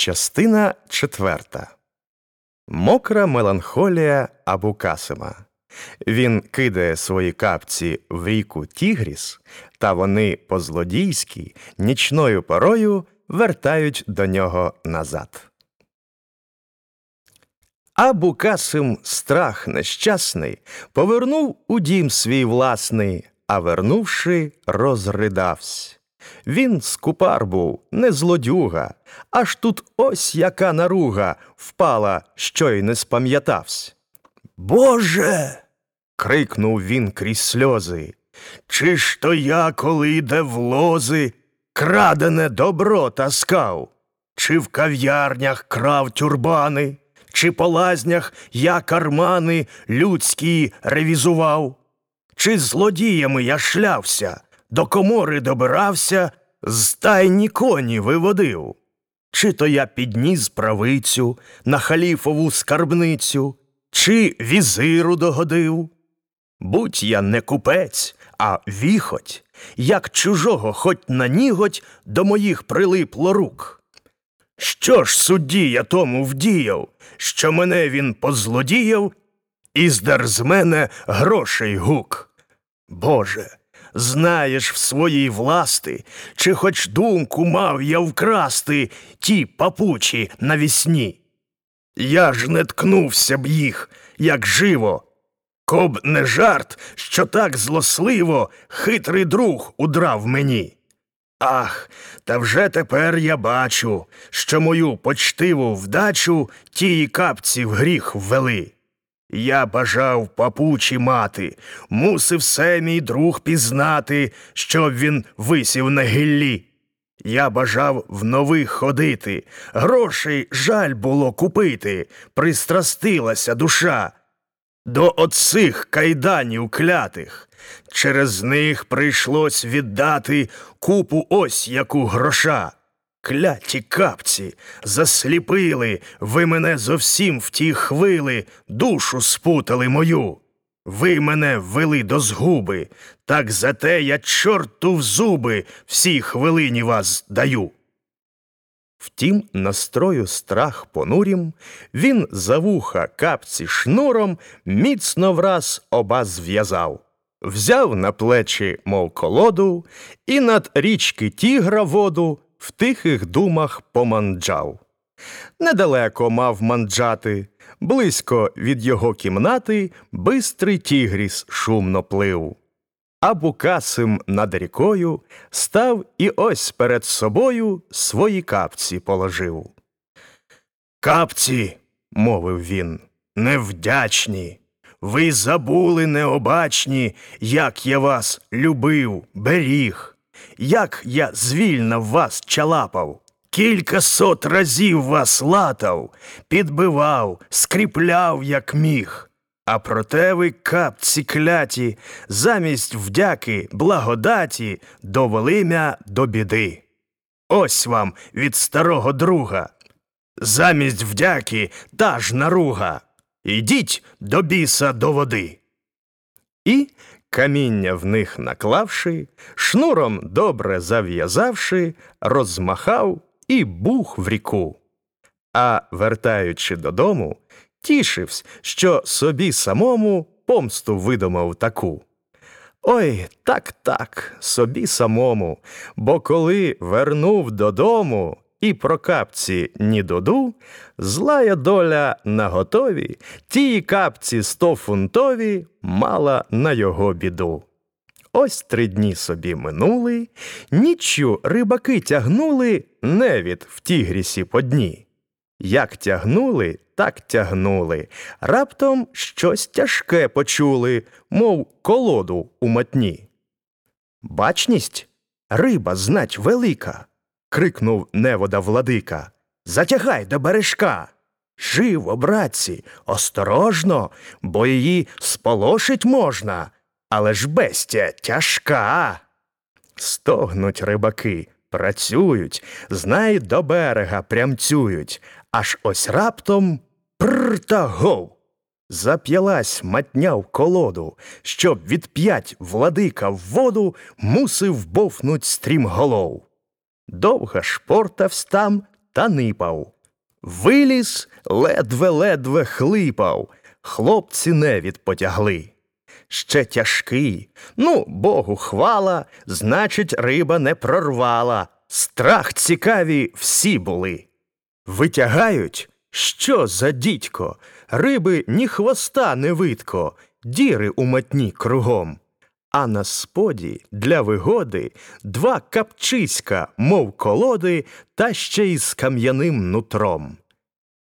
Частина четверта. Мокра меланхолія Абукасима. Він кидає свої капці в ріку Тігріс, та вони по злодійськи нічною порою вертають до нього назад. Абукасим, страх нещасний, повернув у дім свій власний, а вернувши, розридавсь. Він скупар був, не злодюга, аж тут ось яка наруга впала, що й не спам'ятавсь. Боже. крикнув він крізь сльози. Чи ж то я, коли йде в лози, крадене добро таскав, чи в кав'ярнях крав тюрбани, чи по лазнях я кармани людські ревізував, чи злодіями я шлявся, до комори добирався, з тайні коні виводив. Чи то я підніс правицю на халіфову скарбницю, чи візиру догодив. Будь я не купець, а віхоть, як чужого хоть на ніготь до моїх прилипло рук. Що ж судді я тому вдіяв, що мене він позлодіяв, і здер з мене грошей гук. Боже, знаєш в своїй власти, чи хоч думку мав я вкрасти ті папучі навісні. Я ж не ткнувся б їх, як живо. Коб не жарт, що так злосливо хитрий друг удрав мені. Ах, та вже тепер я бачу, що мою почтиву вдачу тії капці в гріх ввели. Я бажав папучі мати, мусив все мій друг пізнати, щоб він висів на гіллі. Я бажав в нових ходити, грошей жаль було купити, пристрастилася душа. До оцих кайданів клятих. Через них прийшлось віддати купу ось яку гроша. Кляті капці, засліпили, ви мене зовсім в ті хвили, душу спутали мою. Ви мене ввели до згуби, так зате я чорту в зуби всій хвилині вас даю. Втім, настрою страх понурім, він за вуха капці шнуром міцно враз оба зв'язав, взяв на плечі, мов колоду, і над річки тігра воду в тихих думах поманджав. Недалеко мав манджати, близько від його кімнати бистрий тігріс шумно плив. А Букасим над рікою став і ось перед собою свої капці положив. Капці, мовив він, невдячні. Ви забули необачні, як я вас любив, беріг, як я звільно вас чалапав, кілька сот разів вас латав, підбивав, скріпляв, як міг. А проте ви, капці кляті, замість вдяки, благодаті довели мя до біди. Ось вам від старого друга. Замість вдяки та ж наруга. Ідіть до біса до води. І, каміння в них наклавши, шнуром добре зав'язавши, розмахав і бух в ріку. А вертаючи додому, тішився, що собі самому помсту видумав таку. Ой, так, так, собі самому, бо коли вернув додому і про капці ні доду, злая доля на готові, тії капці стофунтові мала на його біду. Ось три дні собі минули, ніччю рибаки тягнули невід в тігрісі по дні. Як тягнули, так тягнули. Раптом щось тяжке почули, мов колоду у матні. Бачність риба знать велика. Крикнув невода владика. Затягай до бережка. Живо, братці, осторожно, бо її сполошить можна, але ж бестя тяжка. Стогнуть рибаки, працюють, знай до берега прямцюють, аж ось раптом пр та гов. Зап'ялась матня в колоду, щоб відп'ять владика в воду мусив бовнуть стрім голов. Довга шпортавсь там, та нипав. Виліз, ледве-ледве хлипав, хлопці невід потягли. Ще тяжкий, ну, Богу хвала, значить, риба не прорвала. Страх цікаві всі були. Витягають, що за дідько, риби ні хвоста не видко, діри у матні кругом. А на споді для вигоди два капчиська, мов колоди, та ще й з кам'яним нутром.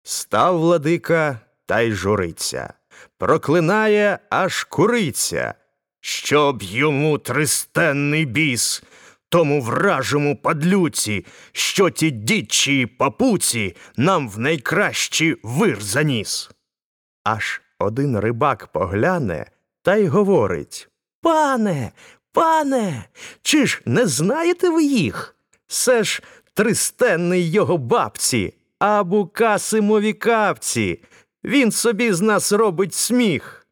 Став владика та й журиться, проклинає аж куриця, щоб йому тристенний біс, тому вражому падлюці, що ті дідчі папуці нам в найкращі вир заніс. Аж один рибак погляне та й говорить Пане, пане, чи ж не знаєте ви їх? Це ж тристенний його бабці, а букасимові капці. Він собі з нас робить сміх.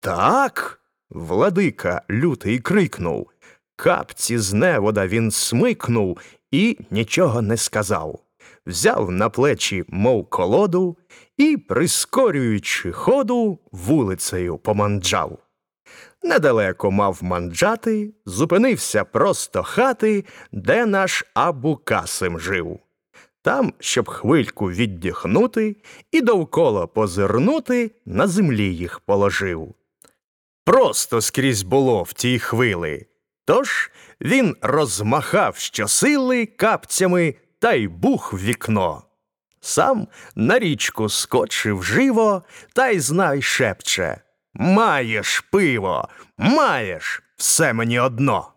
Так. Владика лютий крикнув. Капці з невода він смикнув і нічого не сказав. Взяв на плечі, мов колоду, і, прискорюючи ходу, вулицею поманджав. Недалеко мав манджати, зупинився просто хати, де наш Абу Касим жив. Там, щоб хвильку віддихнути і довкола позирнути, на землі їх положив. Просто скрізь було в тій хвили. Тож він розмахав щосили капцями та й бух в вікно. Сам на річку скочив живо та й знай шепче Маєш пиво, маєш все мені одно.